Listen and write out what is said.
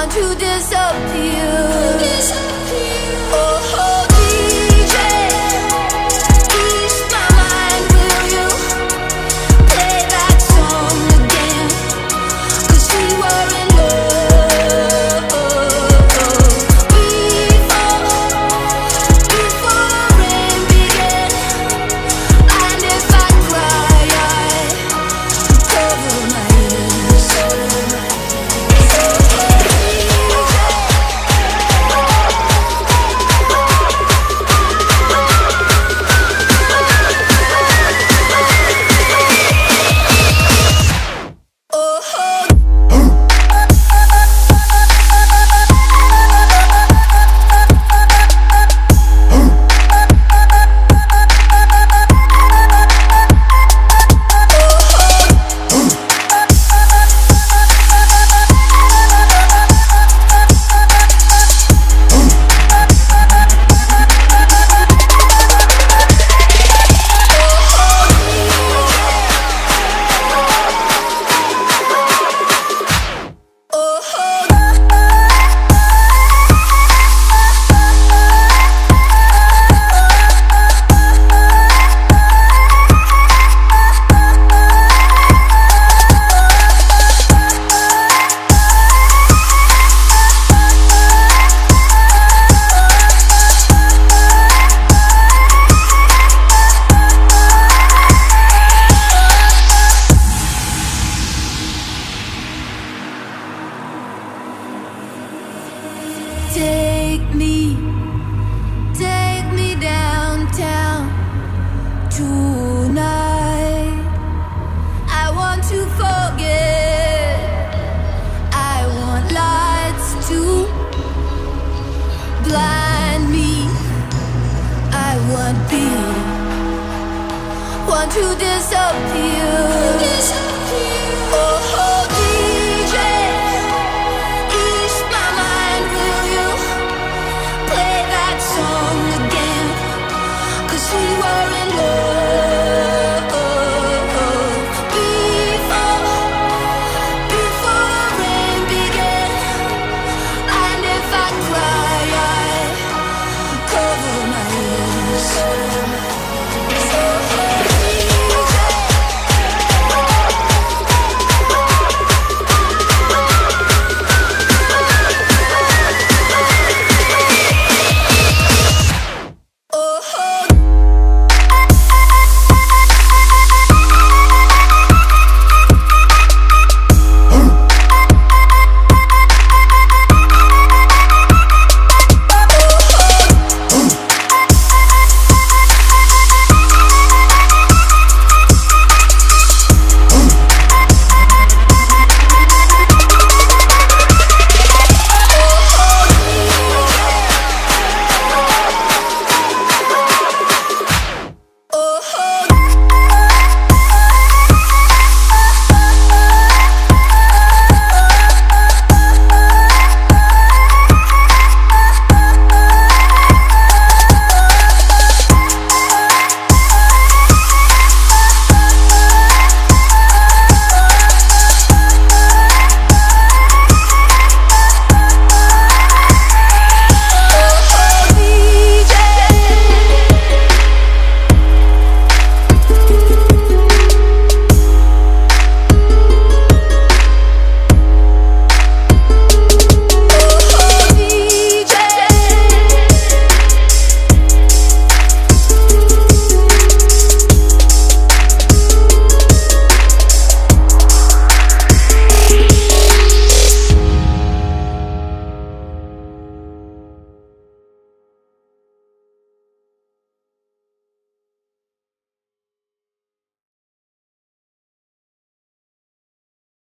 want to disappear. Oh, oh, to disappear. To disappear. Oh, oh.